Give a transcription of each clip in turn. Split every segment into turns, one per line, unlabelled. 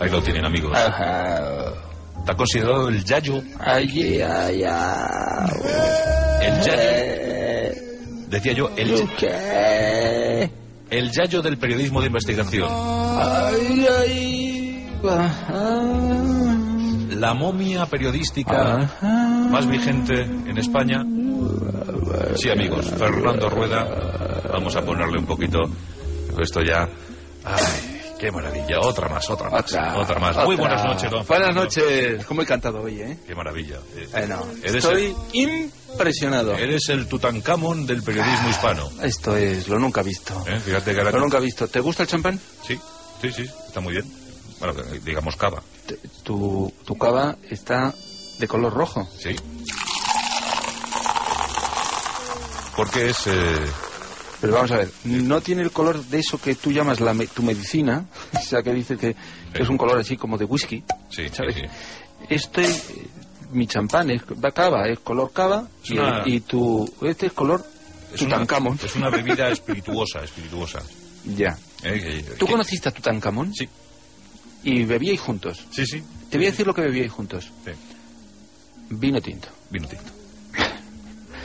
Ahí lo tienen, amigos.
Ajá.
¿Te ha considerado el yayo?
Ay, ay, ay.
El yayo.
Eh,
Decía yo, el,
¿Qué?
el yayo del periodismo de investigación.
Ay, ay.
La momia periodística
Ajá.
más vigente en España. Sí, amigos, Fernando Rueda. Vamos a ponerle un poquito. Esto ya. Ay, qué maravilla. Otra más, otra más. Otra, más. Muy buenas noches, don
Buenas noches. ¿Cómo he cantado hoy, eh?
Qué maravilla. Eh,
no.
Eres
Estoy impresionado.
Eres el Tutankamón del periodismo hispano.
Esto es lo nunca visto.
¿eh? Fíjate que.
Lo nunca visto. ¿Te gusta el champán?
Sí, sí, sí, está muy bien. Bueno, digamos cava.
Tu, tu cava está de color rojo.
Sí. Porque es. eh,
Pero vamos a ver, no tiene el color de eso que tú llamas la me- tu medicina, o sea, que dices que, que es un color así como de whisky.
sí,
¿Sabes?
sí.
Este, eh, mi champán es va cava, es color cava, y,
una-
y tu, este es color
Es una, es una bebida espirituosa, espirituosa.
Ya.
¿eh? Que-
¿Tú conociste a Tutankamón?
Sí,
Y bebíais juntos.
sí, sí.
Te voy a decir lo que bebíais juntos.
Sí,
Vino tinto.
vino tinto.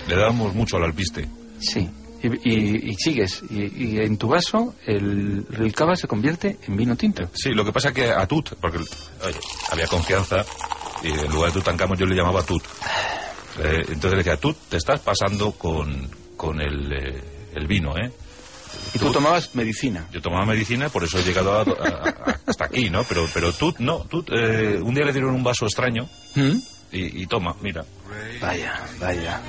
Le damos mucho al alpiste.
Sí. Y, y- y sigues. Y, y en tu vaso el, el cava se convierte en vino tinto.
Sí, lo que pasa que a Tut, porque oye, había confianza, y en lugar de Tutankamón yo le llamaba Tut. Eh, entonces le decía, Tut, te estás pasando con, con el, eh, el vino, ¿eh?
Y tú tomabas medicina.
Yo tomaba medicina, por eso he llegado a- a- a- hasta aquí, ¿no? Pero, pero Tut, no, Tut, eh, un día le dieron un vaso extraño
¿Mm?
y, y toma, mira.
Vaya, vaya.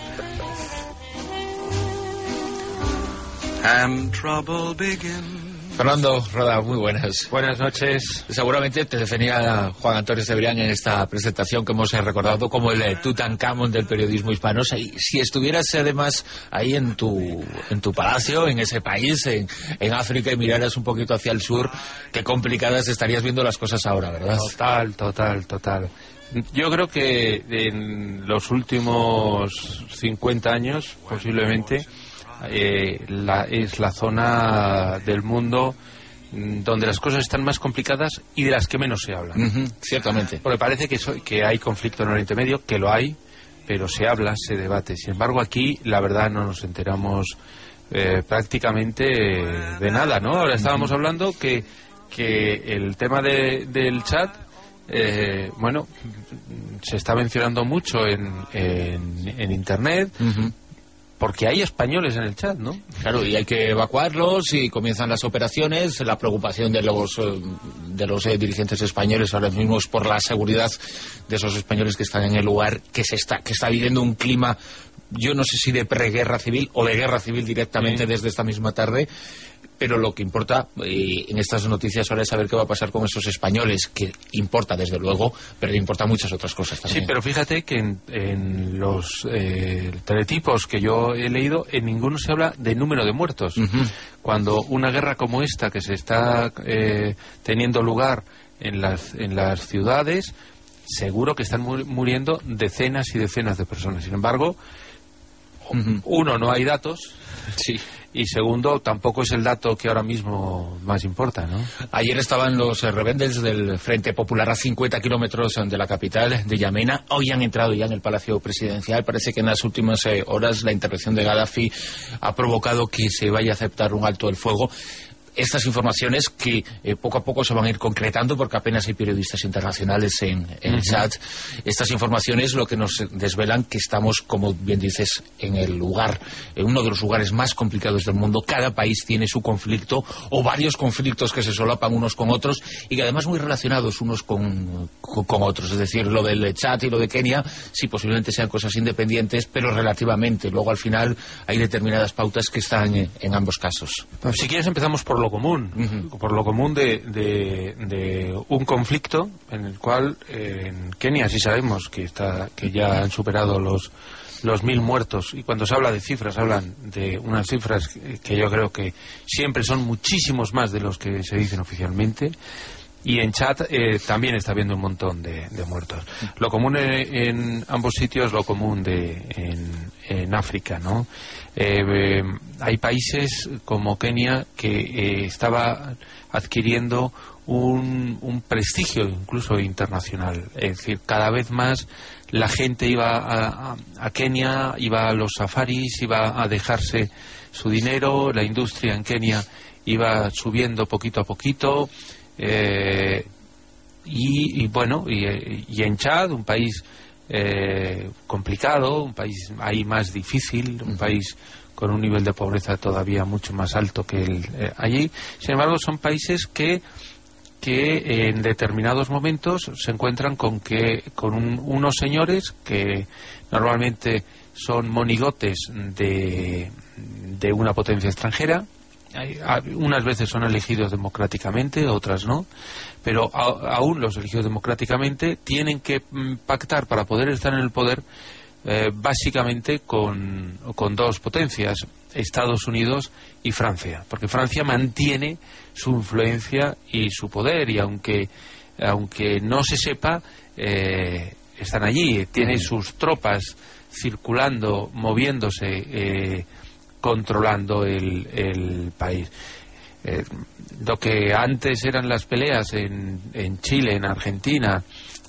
Fernando Roda, muy buenas.
Buenas noches.
Seguramente te definía Juan Antonio Cebrián en esta presentación que hemos eh, recordado como el eh, Tutankamón del periodismo hispano. Si, si estuvieras además ahí en tu, en tu palacio, en ese país, en, en África y miraras un poquito hacia el sur, qué complicadas estarías viendo las cosas ahora, ¿verdad?
Total, total, total. Yo creo que en los últimos 50 años, posiblemente, eh, la- es la zona del mundo mm, donde las cosas están más complicadas y de las que menos se habla.
Ciertamente.
Porque parece que, so- que hay conflicto en Oriente Medio, que lo hay, pero se habla, se debate. Sin embargo, aquí la verdad no nos enteramos eh, prácticamente de nada, ¿no? Ahora estábamos hablando que, que el tema de- del chat, eh, bueno, se está mencionando mucho en, en, en Internet. Porque hay españoles en el chat, ¿no?
Claro, y hay que evacuarlos y comienzan las operaciones. La preocupación de los eh, de los eh, dirigentes españoles ahora mismo es por la seguridad de esos españoles que están en el lugar que se está que está viviendo un clima yo no sé si de preguerra civil o de guerra civil directamente
Sí.
desde esta misma tarde. Pero lo que importa eh, en estas noticias ahora es saber qué va a pasar con esos españoles, que importa desde luego, pero importa muchas otras cosas también.
Sí, pero fíjate que en, en los eh, teletipos que yo he leído, en ninguno se habla de número de muertos. Cuando una guerra como esta que se está eh, teniendo lugar en las, en las ciudades, seguro que están mu- muriendo decenas y decenas de personas. Sin embargo, Uno, no hay datos.
Sí.
Y segundo, tampoco es el dato que ahora mismo más importa, ¿no?
Ayer estaban los eh, rebeldes del Frente Popular a 50 kilómetros de la capital de Yamena. Hoy han entrado ya en el Palacio Presidencial. Parece que en las últimas eh, horas la intervención de Gaddafi ha provocado que se vaya a aceptar un alto el fuego. Estas informaciones que eh, poco a poco se van a ir concretando porque apenas hay periodistas internacionales en, en el chat. Estas informaciones lo que nos desvelan que estamos, como bien dices, en el lugar, en uno de los lugares más complicados del mundo. Cada país tiene su conflicto o varios conflictos que se solapan unos con otros y que además muy relacionados unos con, con, con otros. Es decir, lo del chat y lo de Kenia, sí, posiblemente sean cosas independientes, pero relativamente. Luego al final hay determinadas pautas que están eh, en ambos casos.
Si quieres empezamos por lo común, por lo común de, de- de un conflicto en el cual eh, en Kenia sí sabemos que está que ya han superado los los mil muertos. Y cuando se habla de cifras hablan de unas cifras que yo creo que siempre son muchísimos más de los que se dicen oficialmente y en Chad eh, también está habiendo un montón de, muertos. Lo común en, ambos sitios, lo común de, en, África, ¿no? Eh, hay países como Kenia que estaba adquiriendo un, un, prestigio incluso internacional. Es decir, cada vez más la gente iba a, a, Kenia, iba a los safaris, iba a dejarse su dinero, la industria en Kenia iba subiendo poquito a poquito. Eh, y, bueno, y, en Chad, un país eh, complicado, un país ahí más difícil, un país con un nivel de pobreza todavía mucho más alto que el, eh, allí. Sin embargo, son países que que en determinados momentos se encuentran con que con unos señores que normalmente son monigotes de, de una potencia extranjera unas veces son elegidos democráticamente, otras no, pero aún los elegidos democráticamente tienen que mm, pactar para poder estar en el poder eh, básicamente con, con dos potencias, Estados Unidos y Francia, porque Francia mantiene su influencia y su poder y aunque, aunque no se sepa, eh, están allí, tiene sus tropas circulando, moviéndose, eh, controlando el, el país. lo que antes eran las peleas en, en Chile, en Argentina,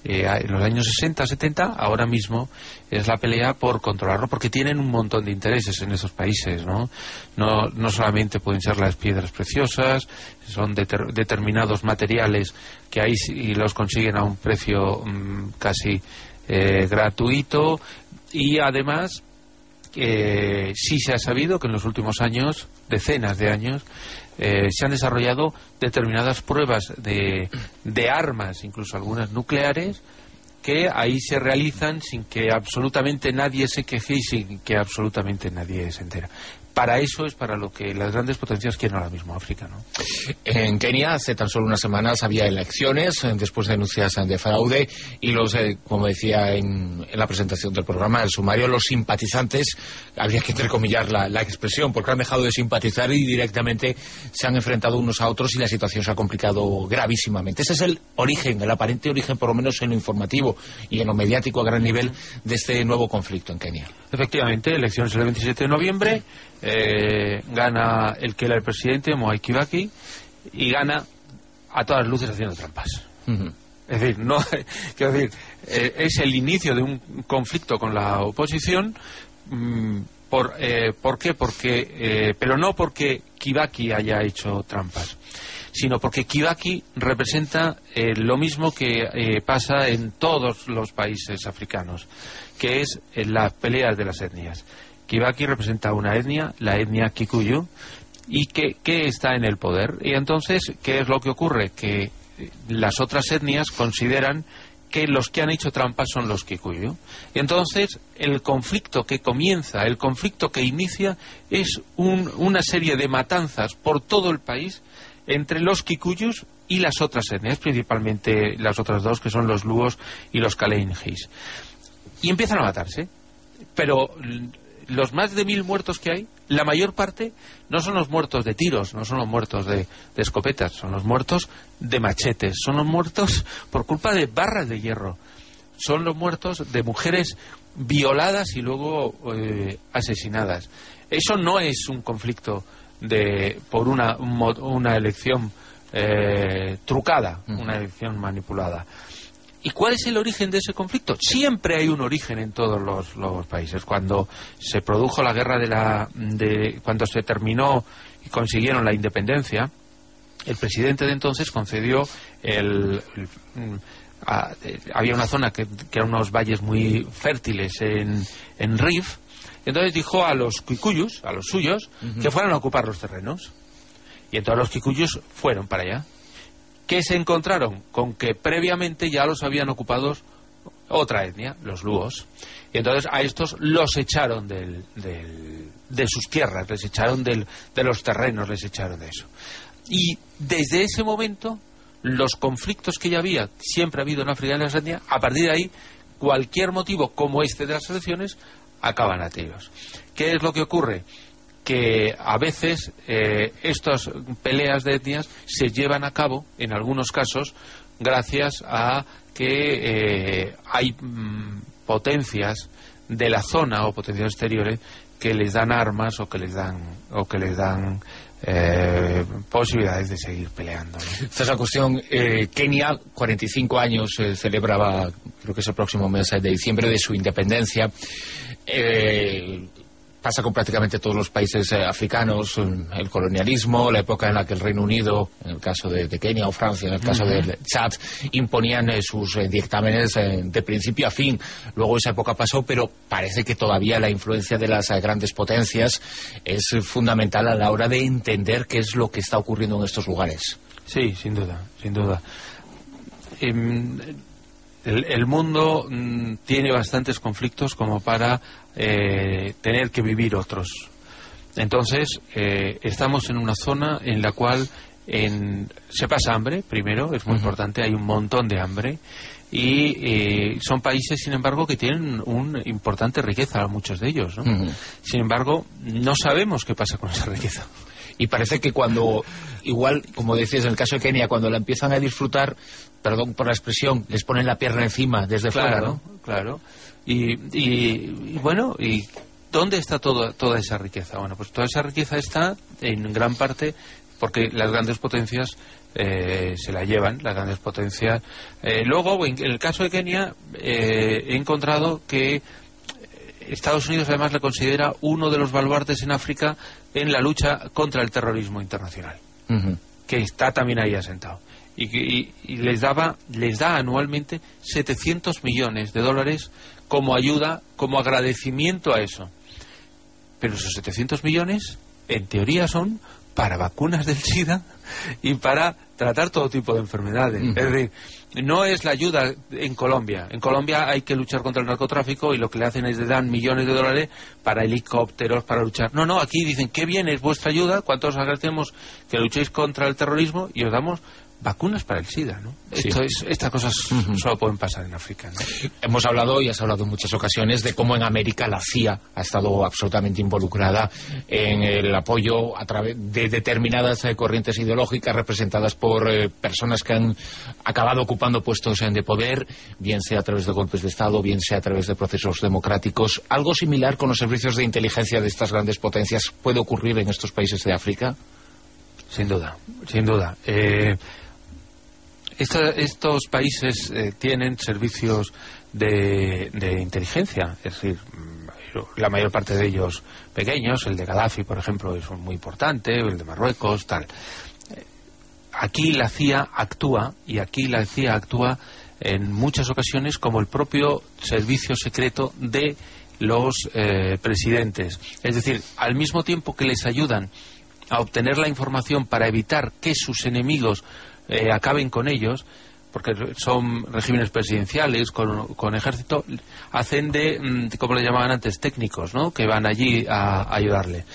eh, en los años 60, 70, ahora mismo es la pelea por controlarlo, porque tienen un montón de intereses en esos países, ¿no? No, no solamente pueden ser las piedras preciosas, son determinados materiales que ahí y los consiguen a un precio mm, casi eh, gratuito y además eh, sí se ha sabido que en los últimos años, decenas de años, eh, se han desarrollado determinadas pruebas de, de armas, incluso algunas nucleares, que ahí se realizan sin que absolutamente nadie se queje y sin que absolutamente nadie se entera para eso es para lo que las grandes potencias quieren ahora mismo África. ¿no?
En Kenia hace tan solo unas semanas había elecciones eh, después de denuncias de fraude y los, eh, como decía en, la presentación del programa, el sumario, los simpatizantes, habría que entrecomillar la, la expresión porque han dejado de simpatizar y directamente se han enfrentado unos a otros y la situación se ha complicado gravísimamente. Ese es el origen, el aparente origen, por lo menos en lo informativo y en lo mediático a gran nivel de este nuevo conflicto en Kenia.
Efectivamente, elecciones el 27 de noviembre eh, gana el que era el presidente, Moai Kibaki, y gana a todas luces haciendo trampas. Es decir, no, quiero decir, eh, es el inicio de un conflicto con la oposición. Mm, por, eh, ¿Por qué? Porque, pero no porque Kibaki haya hecho trampas, sino porque Kibaki representa lo mismo que pasa en todos los países africanos, que es las peleas de las etnias. Kibaki representa una etnia, la etnia Kikuyu, y que, está en el poder. Y entonces, ¿qué es lo que ocurre? Que eh, las otras etnias consideran que los que han hecho trampas son los Kikuyu. Y entonces, el conflicto que comienza, el conflicto que inicia, es una serie de matanzas por todo el país entre los Kikuyus y las otras etnias, principalmente las otras dos, que son los Luos y los Kaleinjis. Y empiezan a matarse. Pero los más de mil muertos que hay, la mayor parte no son los muertos de tiros, no son los muertos de, escopetas, son los muertos de machetes, son los muertos por culpa de barras de hierro, son los muertos de mujeres violadas y luego eh, asesinadas. Eso no es un conflicto de por una, una elección eh, trucada, una elección manipulada. ¿Y cuál es el origen de ese conflicto? Siempre hay un origen en todos los, países. Cuando se produjo la guerra de la... De, cuando se terminó y consiguieron la independencia, el presidente de entonces concedió el... Mm, había una zona que, que eran unos valles muy fértiles en, en Rif, y entonces dijo a los kikuyus, a los suyos, que fueran a ocupar los terrenos. Y entonces los kikuyus fueron para allá. ¿Qué se encontraron? Con que previamente ya los habían ocupado otra etnia, los luos. Y entonces a estos los echaron del, de sus tierras, les echaron del, de los terrenos, les echaron de eso. Y desde ese momento, los conflictos que ya había, siempre ha habido en África y en la etnia, a partir de ahí, cualquier motivo como este de las elecciones, acaban a tiros. ¿Qué es lo que ocurre? Que a veces eh, estas peleas de etnias se llevan a cabo, en algunos casos, gracias a que eh, hay mm, potencias de la zona o potencias exteriores que les dan armas o que les dan o que les dan eh, posibilidades de seguir peleando.
Esta es la cuestión. Eh, Kenia, 45 años, eh, celebraba, creo que es el próximo mes de diciembre, de su independencia. Pasa con prácticamente todos los países eh, africanos, mm, el colonialismo, la época en la que el Reino Unido, en el caso de, de Kenia o Francia, en el caso de Chad, imponían eh, sus eh, dictámenes eh, de principio a fin. Luego esa época pasó, pero parece que todavía la influencia de las grandes potencias es fundamental a la hora de entender qué es lo que está ocurriendo en estos lugares.
Sí, sin duda, sin duda. El, el mundo mm, tiene bastantes conflictos como para eh, tener que vivir otros. Entonces, eh, estamos en una zona en la cual en- se pasa hambre, primero, es muy importante, hay un montón de hambre, y eh, son países, sin embargo, que tienen una importante riqueza, muchos de ellos. ¿no? Sin embargo, no sabemos qué pasa con esa riqueza.
Y parece que cuando, igual, como decías en el caso de Kenia, cuando la empiezan a disfrutar, perdón por la expresión, les ponen la pierna encima desde fuera, ¿no?
Claro. Y, y- y bueno, ¿y dónde está todo, toda esa riqueza? Bueno, pues toda esa riqueza está en gran parte porque las grandes potencias eh, se la llevan, las grandes potencias. Eh, luego, en, el caso de Kenia, eh, he encontrado que Estados Unidos además le considera uno de los baluartes en África en la lucha contra el terrorismo internacional que está también ahí asentado. Y, que- y- y les daba les da anualmente 700 millones de dólares como ayuda, como agradecimiento a eso. Pero esos 700 millones, en teoría, son para vacunas del SIDA y para tratar todo tipo de enfermedades. Es decir, no es la ayuda en Colombia. En Colombia hay que luchar contra el narcotráfico y lo que le hacen es le dan millones de dólares para helicópteros, para luchar. No, no, aquí dicen, qué bien es vuestra ayuda, cuántos agradecemos que luchéis contra el terrorismo y os damos vacunas para el SIDA, ¿no?
Sí.
Esto es, estas cosas solo pueden pasar en África, ¿no?
Hemos hablado y has hablado en muchas ocasiones de cómo en América la CIA ha estado absolutamente involucrada en el apoyo a través de determinadas eh, corrientes ideológicas representadas por eh, personas que han acabado ocupando puestos de poder, bien sea a través de golpes de Estado, bien sea a través de procesos democráticos. ¿Algo similar con los servicios de inteligencia de estas grandes potencias puede ocurrir en estos países de África?
Sin duda, sin duda. Eh, esta- estos países eh, tienen servicios de, de inteligencia, es decir, mm, la mayor parte de ellos pequeños, el de Gaddafi, por ejemplo, es muy importante, el de Marruecos, tal. Eh, Aquí la CIA actúa, y aquí la CIA actúa en muchas ocasiones como el propio servicio secreto de los eh, presidentes. Es decir, al mismo tiempo que les ayudan a obtener la información para evitar que sus enemigos eh, acaben con ellos, porque son regímenes presidenciales con, con ejército, hacen de, mm, como le llamaban antes, técnicos, ¿no? que van allí a, a ayudarle.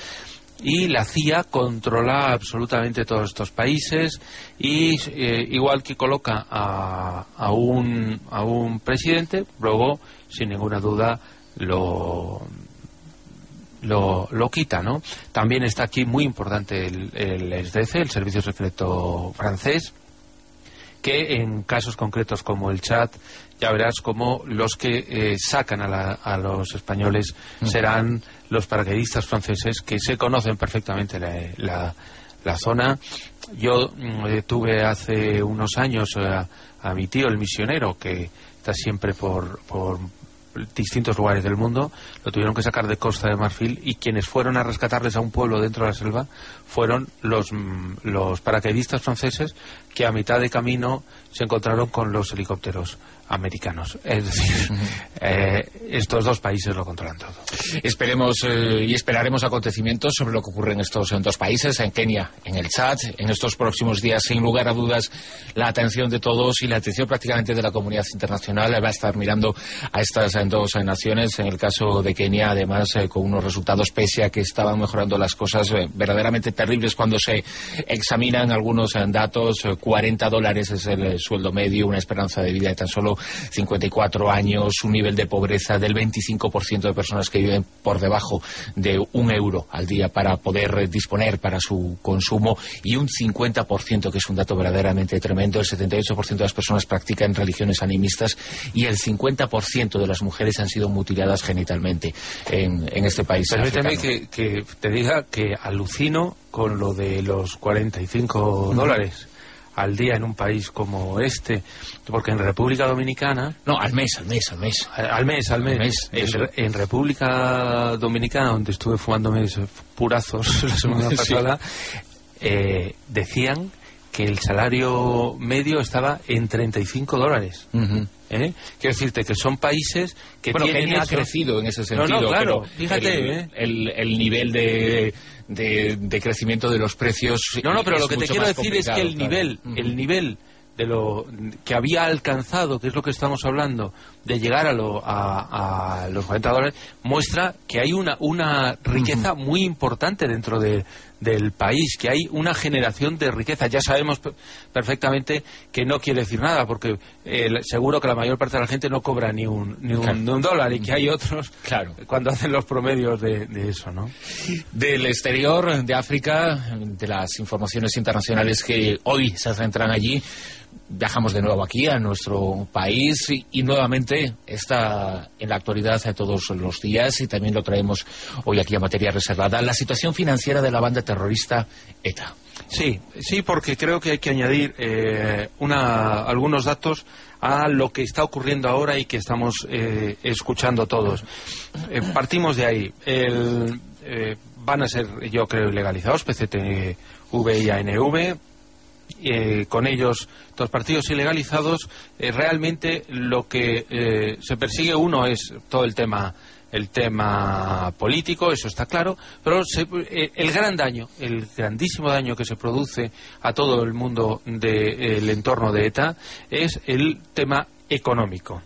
Y la CIA controla absolutamente todos estos países y eh, igual que coloca a, a, un, a un presidente, luego, sin ninguna duda, lo, lo, lo quita, ¿no? También está aquí muy importante el, el SDC, el Servicio Secreto Francés, que en casos concretos como el chat ya verás como los que eh, sacan a, la- a los españoles serán los paracaidistas franceses que se conocen perfectamente la, la- la zona. Yo mm, eh, tuve hace unos años eh, a mi tío, el misionero, que está siempre por, por distintos lugares del mundo, lo tuvieron que sacar de Costa de Marfil y quienes fueron a rescatarles a un pueblo dentro de la selva fueron los, mm, los paracaidistas franceses que a mitad de camino se encontraron con los helicópteros americanos. Es decir, eh, estos dos países lo controlan todo.
Esperemos eh, y esperaremos acontecimientos sobre lo que ocurre en estos en dos países, en Kenia, en el Chad, en estos próximos días. Sin lugar a dudas, la atención de todos y la atención prácticamente de la comunidad internacional va a estar mirando a estas dos naciones. En el caso de Kenia, además, eh, con unos resultados pese a que estaban mejorando las cosas verdaderamente terribles cuando se examinan algunos datos. eh, 40 dólares es el sueldo medio, una esperanza de vida de tan solo 54 años, un nivel de pobreza del 25% de personas que viven por debajo de un euro al día para poder disponer para su consumo y un 50%, que es un dato verdaderamente tremendo, el 78% de las personas practican religiones animistas y el 50% de las mujeres han sido mutiladas genitalmente en, este país.
Permíteme que, que, te diga que alucino con lo de los 45 dólares al día en un país como este, porque en República Dominicana...
No, al mes, al mes, al mes.
Al, mes, al mes. en, República Dominicana, donde estuve fumándome purazos la semana pasada, eh, decían que el salario medio estaba en 35 dólares. ¿Eh? Quiero decirte que son países que
bueno,
tienen...
ha crecido en ese sentido.
No, claro, fíjate...
¿eh? el, nivel de, de, crecimiento de los precios...
No, no, pero lo que te quiero decir es que el nivel, el nivel de lo que había alcanzado, que es lo que estamos hablando, de llegar a, lo, a, los 40 dólares, muestra que hay una, una riqueza muy importante dentro de, del país, que hay una generación de riqueza. Ya sabemos perfectamente que no quiere decir nada, porque eh, seguro que la mayor parte de la gente no cobra ni un, ni un, dólar y que hay otros
claro.
cuando hacen los promedios de, de eso, ¿no?
Del exterior, de África, de las informaciones internacionales que hoy se centran allí, viajamos de nuevo aquí a nuestro país y, nuevamente está en la actualidad de todos los días y también lo traemos hoy aquí a materia reservada, la situación financiera de la banda terrorista ETA.
Sí, sí, porque creo que hay que añadir eh, una, algunos datos a lo que está ocurriendo ahora y que estamos eh, escuchando todos. Eh, partimos de ahí. van a ser, yo creo, ilegalizados PCTV y ANV eh, con ellos los partidos ilegalizados, eh, realmente lo que eh, se persigue uno es todo el tema el tema político, eso está claro, pero el gran daño, el grandísimo daño que se produce a todo el mundo del entorno de ETA es el tema económico.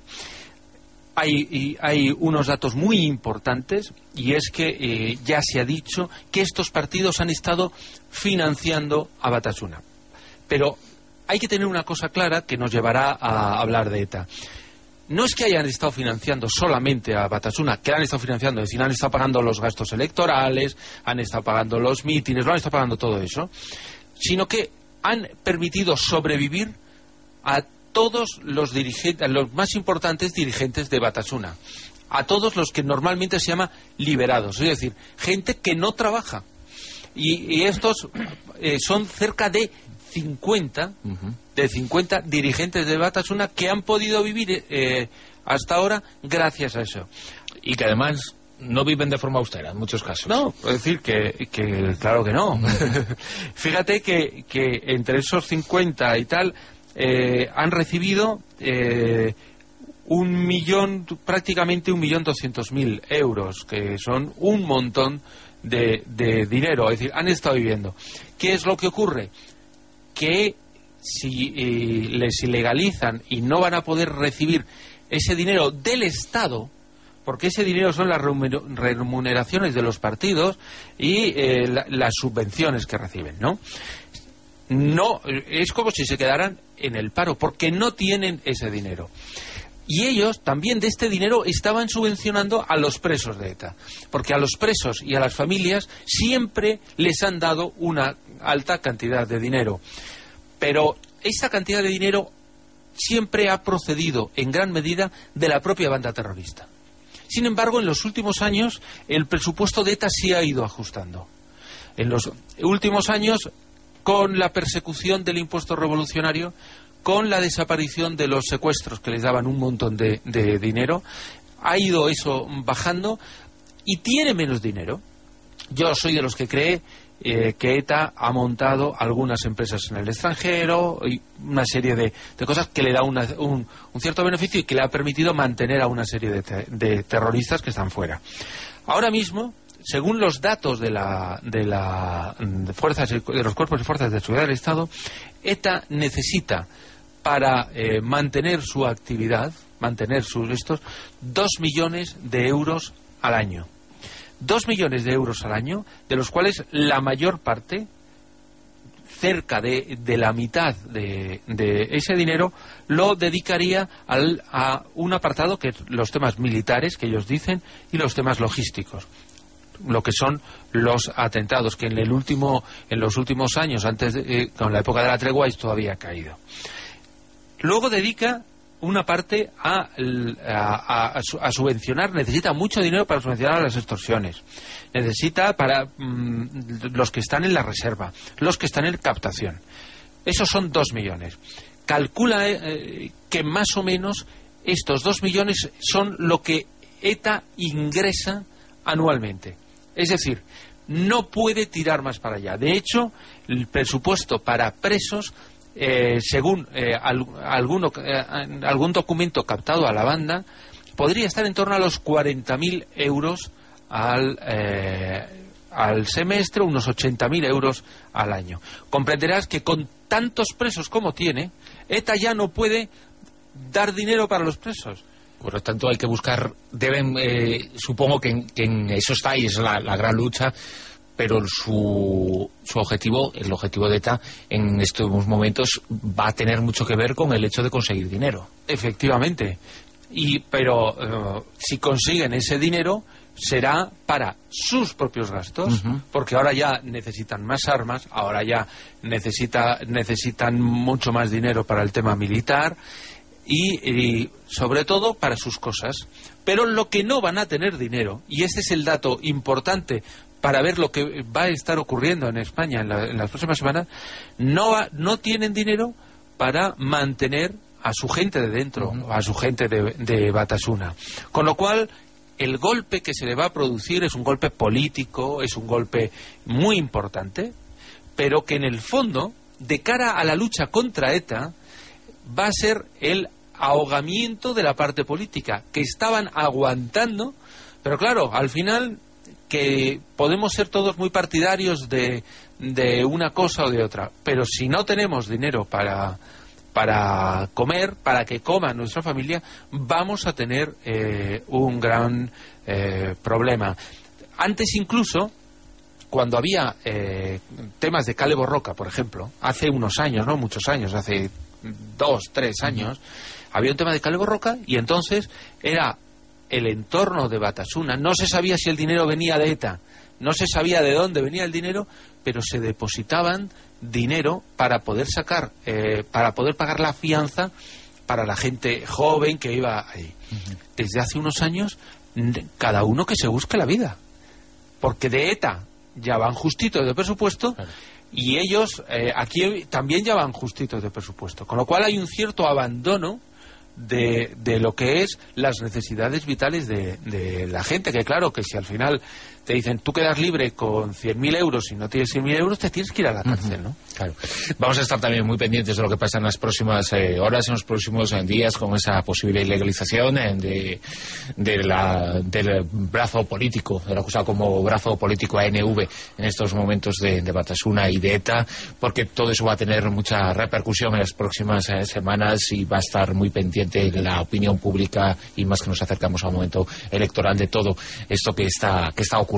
Hay, hay, unos datos muy importantes y es que ya se ha dicho que estos partidos han estado financiando a Batasuna. Pero hay que tener una cosa clara que nos llevará a hablar de ETA. No es que hayan estado financiando solamente a Batasuna, que han estado financiando, es decir, han estado pagando los gastos electorales, han estado pagando los mítines, lo han estado pagando todo eso, sino que han permitido sobrevivir a todos los dirigentes, los más importantes dirigentes de Batasuna, a todos los que normalmente se llama liberados, es decir, gente que no trabaja. Y, estos eh, son cerca de 50, de 50 dirigentes de Batasuna que han podido vivir eh, hasta ahora gracias a eso.
Y que además no viven de forma austera en muchos casos.
No, es decir, que, que claro que no. Fíjate que, que, entre esos 50 y tal eh, han recibido eh, un millón, prácticamente un millón doscientos mil euros, que son un montón de, de dinero. Es decir, han estado viviendo. ¿Qué es lo que ocurre? Que si eh, les ilegalizan y no van a poder recibir ese dinero del Estado, porque ese dinero son las remuneraciones de los partidos y eh, las subvenciones que reciben, ¿no? No, es como si se quedaran en el paro, porque no tienen ese dinero. Y ellos también de este dinero estaban subvencionando a los presos de ETA, porque a los presos y a las familias siempre les han dado una alta cantidad de dinero. Pero esa cantidad de dinero siempre ha procedido en gran medida de la propia banda terrorista. Sin embargo, en los últimos años el presupuesto de ETA sí ha ido ajustando. En los últimos años, con la persecución del impuesto revolucionario, con la desaparición de los secuestros que les daban un montón de, de dinero, ha ido eso bajando y tiene menos dinero. Yo soy de los que cree eh, que ETA ha montado algunas empresas en el extranjero y una serie de, cosas que le da un, cierto beneficio y que le ha permitido mantener a una serie de, terroristas que están fuera. Ahora mismo, según los datos de, la, de, la, fuerzas, de los cuerpos y fuerzas de seguridad del Estado, ETA necesita para eh, mantener su actividad, mantener sus estos, dos millones de euros al año. Dos millones de euros al año, de los cuales la mayor parte, cerca de, de la mitad de, de ese dinero lo dedicaría al, a un apartado que los temas militares que ellos dicen y los temas logísticos lo que son los atentados que en el último en los últimos años antes de, eh, con la época de la tregua esto había caído luego dedica una parte a, a, a, su- a subvencionar, necesita mucho dinero para subvencionar las extorsiones, necesita para mm, los que están en la reserva, los que están en captación. Esos son dos millones. Calcula eh, que más o menos estos dos millones son lo que ETA ingresa anualmente. Es decir, no puede tirar más para allá. De hecho, el presupuesto para presos, eh, según eh, al- alguno- eh, algún documento captado a la banda, podría estar en torno a los 40.000 euros al, eh, al semestre, unos 80.000 euros al año. Comprenderás que con tantos presos como tiene, ETA ya no puede dar dinero para los presos.
Por lo tanto, hay que buscar, deben, eh, supongo que en, que en eso está y es la, la gran lucha, pero su, su objetivo, el objetivo de ETA en estos momentos va a tener mucho que ver con el hecho de conseguir dinero.
Efectivamente. Y, pero eh, si consiguen ese dinero será para sus propios gastos, porque ahora ya necesitan más armas, ahora ya necesita, necesitan mucho más dinero para el tema militar y, y sobre todo para sus cosas. Pero lo que no van a tener dinero, y este es el dato importante para ver lo que va a estar ocurriendo en España en, la- en las próximas semanas, no, tienen dinero para mantener a su gente de dentro, a su gente de, de Batasuna. Con lo cual, el golpe que se le va a producir es un golpe político, es un golpe muy importante, pero que en el fondo, de cara a la lucha contra ETA, va a ser el ahogamiento de la parte política, que estaban aguantando, pero claro, al final que podemos ser todos muy partidarios de, de una cosa o de otra, pero si no tenemos dinero para, para comer, para que coma nuestra familia, vamos a tener eh, un gran eh, problema. Antes incluso, cuando había eh, temas de Cale Borroca, por ejemplo, hace unos años, no muchos años, hace dos, tres años, había un tema de Cale Borroca y entonces era el entorno de Batasuna. No se sabía si el dinero venía de ETA, no se sabía de dónde venía el dinero, pero se depositaban dinero para poder sacar, eh, para poder pagar la fianza para la gente joven que iba ahí. Desde hace unos años, cada uno que se busque la vida porque de ETA ya van justitos de presupuesto y ellos eh, aquí también ya van justitos de presupuesto. Con lo cual hay un cierto abandono de, de lo que es las necesidades vitales de, de la gente. Que claro, que si al final te dicen tú quedas libre con 100.000 euros y no tienes 100.000 euros, te tienes que ir a la cárcel, ¿no?
Claro. Vamos a estar también muy pendientes de lo que pasa en las próximas eh, horas, en los próximos eh, días, con esa posible ilegalización eh, de, de la- del brazo político, de lo acusado como brazo político ANV en estos momentos de, de Batasuna y de ETA, porque todo eso va a tener mucha repercusión en las próximas eh, semanas y va a estar muy pendiente la opinión pública y más que nos acercamos a un momento electoral de todo esto que está, que está ocurriendo.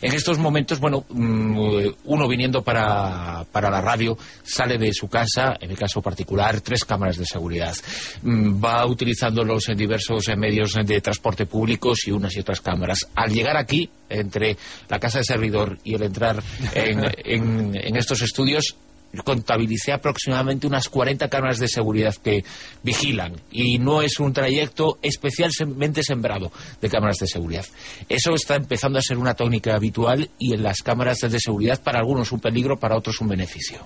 En estos momentos, bueno, mm, uno viniendo para, para la radio sale de su casa, en el caso particular, tres cámaras de seguridad. Mm, Va utilizándolos en diversos eh, medios de transporte públicos y unas y otras cámaras. Al llegar aquí, entre la casa de servidor y el entrar en, en- en estos estudios, contabilicé aproximadamente unas 40 cámaras de seguridad que vigilan y no es un trayecto especialmente sembrado de cámaras de seguridad. Eso está empezando a ser una tónica habitual y en las cámaras de seguridad para algunos un peligro, para otros un beneficio.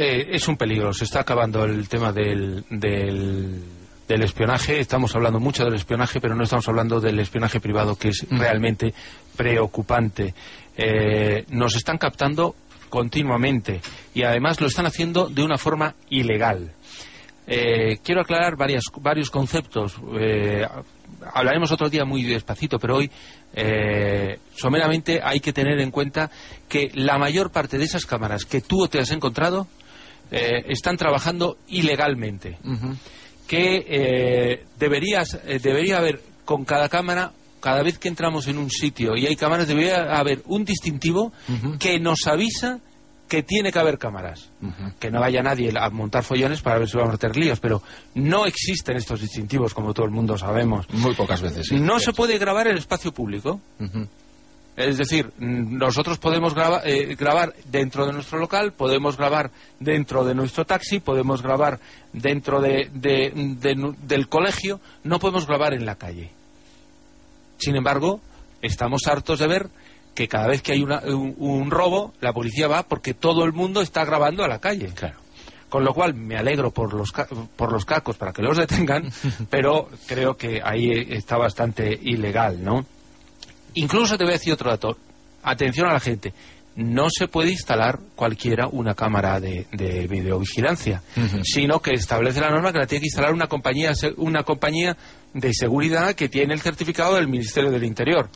Eh, es un peligro. Se está acabando el tema del, del, espionaje. Estamos hablando mucho del espionaje, pero no estamos hablando del espionaje privado, que es realmente preocupante. Eh, nos están captando continuamente y además lo están haciendo de una forma ilegal. Eh, quiero aclarar varias, varios conceptos. Eh, hablaremos otro día muy despacito, pero hoy eh, someramente hay que tener en cuenta que la mayor parte de esas cámaras que tú te has encontrado eh, están trabajando ilegalmente. Que deberías, debería haber con cada cámara, cada vez que entramos en un sitio y hay cámaras, debería haber un distintivo que nos avisa que tiene que haber cámaras. Que no vaya nadie a montar follones para ver si va a meter líos, pero no existen estos distintivos, como todo el mundo sabemos.
Muy pocas veces, sí.
No se puede grabar el espacio público. Es decir, nosotros podemos eh, grabar dentro de nuestro local, podemos grabar dentro de nuestro taxi, podemos grabar dentro de, del colegio, no podemos grabar en la calle. Sin embargo, estamos hartos de ver que cada vez que hay un, robo, la policía va porque todo el mundo está grabando a la calle.
Claro.
Con lo cual me alegro por los, por los cacos para que los detengan, pero creo que ahí está bastante ilegal, ¿no? Incluso te voy a decir otro dato. Atención a la gente. No se puede instalar cualquiera una cámara de, videovigilancia, sino que establece la norma que la tiene que instalar una compañía, una compañía de seguridad que tiene el certificado del Ministerio del Interior.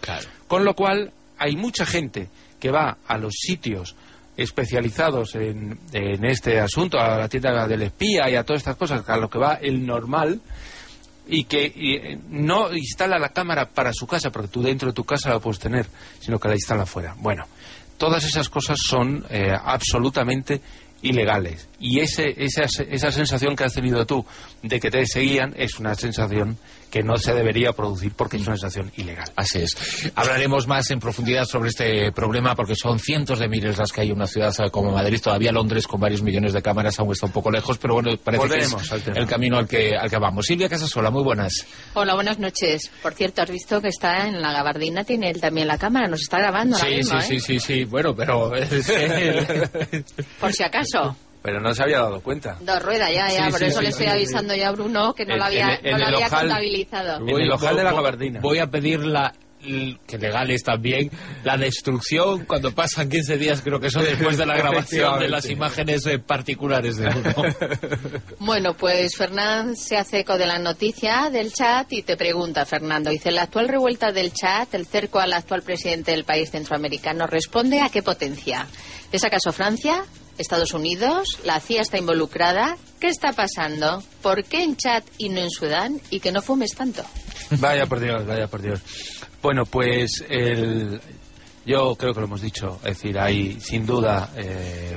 Con lo cual, hay mucha gente que va a los sitios especializados en, en, este asunto, a la tienda del espía y a todas estas cosas, a lo que va el normal, y que eh, no instala la cámara para su casa, porque tú dentro de tu casa la puedes tener, sino que la instala fuera. Bueno, todas esas cosas son eh, absolutamente ilegales. Y ese, esa, esa sensación que has tenido tú de que te seguían es una sensación que no se debería producir porque es una sensación ilegal.
Así es. Hablaremos más en profundidad sobre este problema porque son cientos de miles las que hay en una ciudad como Madrid. Todavía Londres con varios millones de cámaras aún está un poco lejos, pero bueno, parece que es el camino al que, al que vamos. Silvia Casasola, muy buenas.
Hola, buenas noches. Por cierto, has visto que está en la gabardina, tiene él también la cámara, nos está grabando.
Sí, sí,
¿eh?
sí, sí, sí, bueno, pero...
Por si acaso.
Pero no se había dado cuenta.
Dos ruedas, ya, ya. por eso le estoy avisando ya a Bruno que no lo había, no lo había contabilizado.
En el ojal de la gabardina.
Voy a pedir la que legales también, la destrucción cuando pasan 15 días, creo que son después de la grabación de las imágenes eh, particulares de uno.
Bueno, pues Fernán se hace eco de la noticia del chat y te pregunta, Fernando, dice, la actual revuelta del chat, el cerco al actual presidente del país centroamericano, ¿responde a qué potencia? ¿Es acaso Francia? Estados Unidos, la CIA está involucrada. ¿Qué está pasando? ¿Por qué en Chad y no en Sudán? Y que no fumes tanto.
Vaya por Dios, vaya por Dios. Bueno, pues el, yo creo que lo hemos dicho. Es decir, hay sin duda, eh,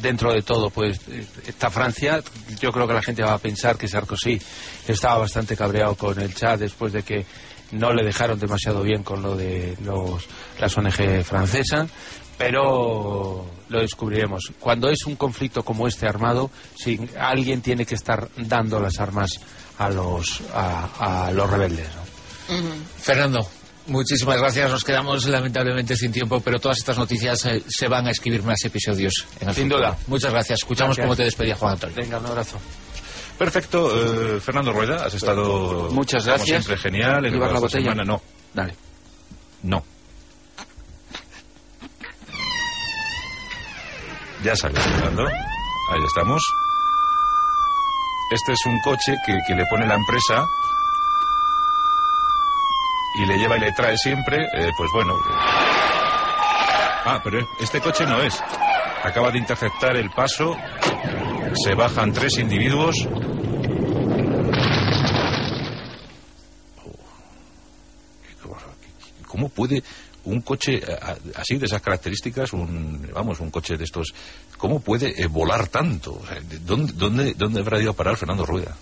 dentro de todo, pues está Francia. Yo creo que la gente va a pensar que Sarkozy estaba bastante cabreado con el Chad después de que no le dejaron demasiado bien con lo de los, las ONG francesas pero lo descubriremos. Cuando es un conflicto como este armado, si alguien tiene que estar dando las armas a los, a, los rebeldes.
Fernando, muchísimas gracias. Nos quedamos lamentablemente sin tiempo, pero todas estas noticias eh, se van a escribir más episodios. En
sin duda.
Muchas gracias. Escuchamos cómo te despedía Juan Antonio.
Venga, un abrazo.
Perfecto, eh, Fernando Rueda, has estado
Muchas gracias.
siempre genial. En
la botella?
Semana, no.
Dale.
No. Ya salió Fernando. Ahí estamos. Este es un coche que, le pone la empresa y le lleva y le trae siempre, eh, pues bueno. Ah, pero este coche no es. Acaba de interceptar el paso. Se bajan tres individuos. ¿Cómo puede un coche eh, así, de esas características, un, vamos, un coche de estos, ¿cómo puede eh, volar tanto? ¿dónde, dónde, ¿Dónde habrá ido a parar Fernando Rueda?